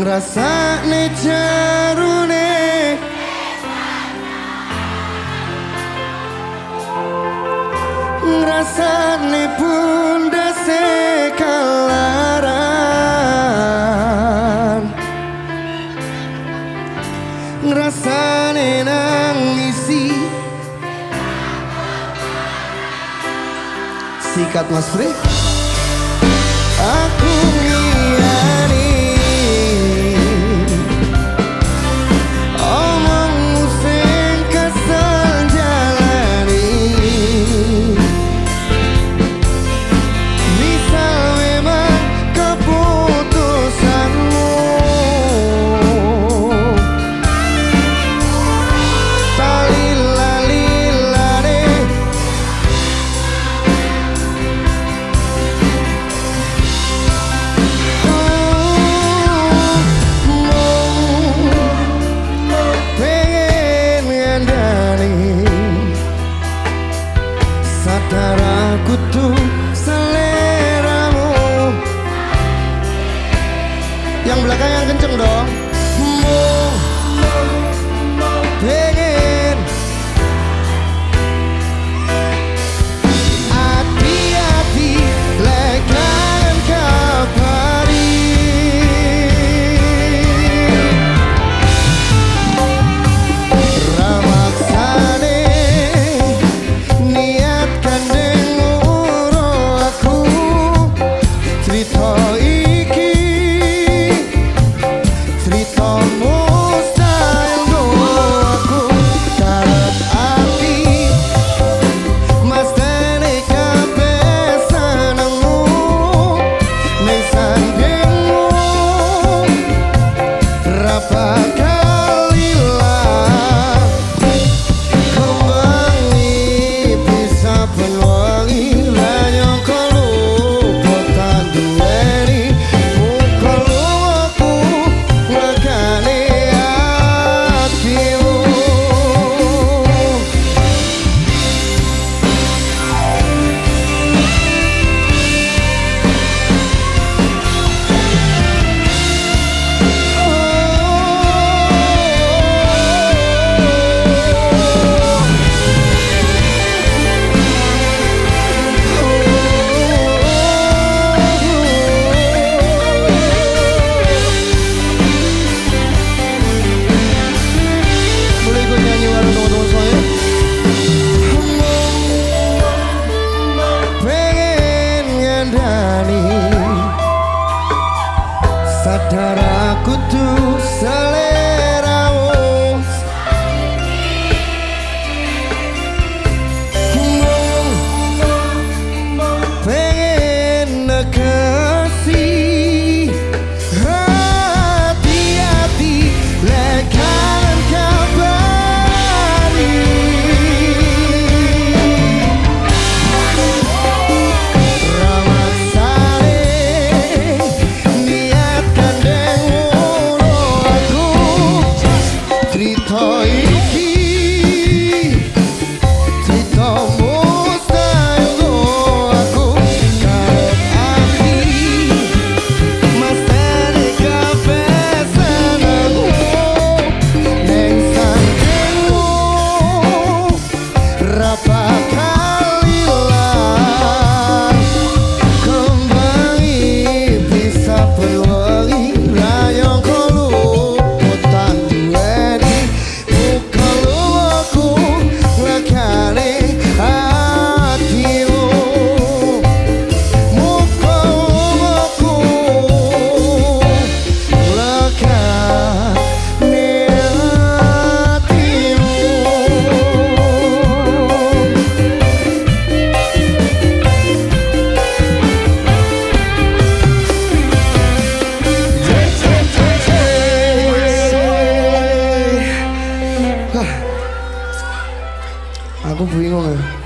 ngerasa nih jarune. Pun pundase kalaran nih nangisi. Sikat mas aku yang belakang yang kenceng dong. Satara 자꾸 부인공을